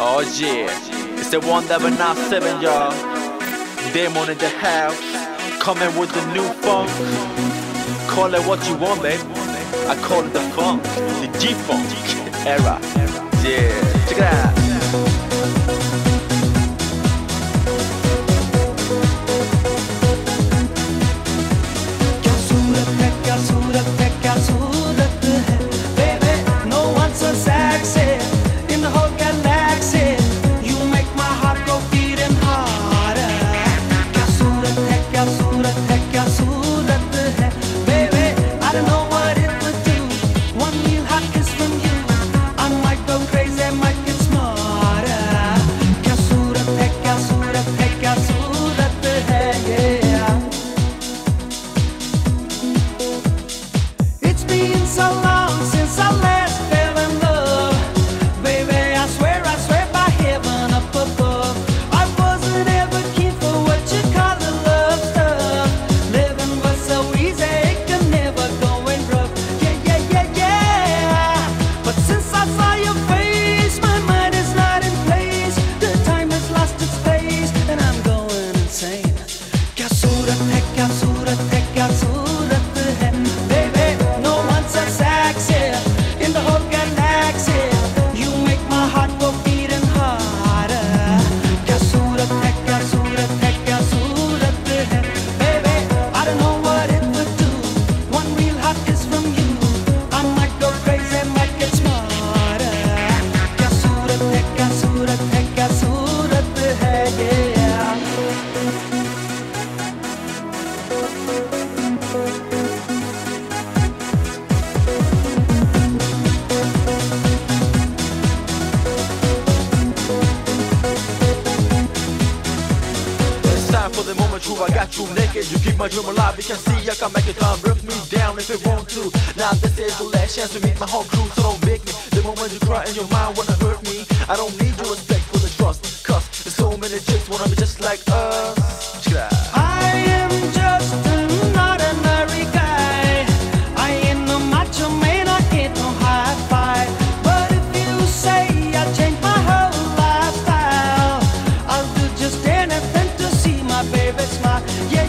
Oh yeah, it's the one that not seven, y'all. Demon in the house, coming with the new funk. Call it what you want, babe. I call it the funk, the G-funk era. Yeah, check it out. For the moment true, I got you naked You keep my dream alive, you can see I can make it come Rip me down if you want to. Now this is the last chance to meet my whole crew So don't make me. The moment you cry in your mind wanna hurt me I don't need your respect for the trust. Cause there's so many chicks wanna be just like us it's my yeah.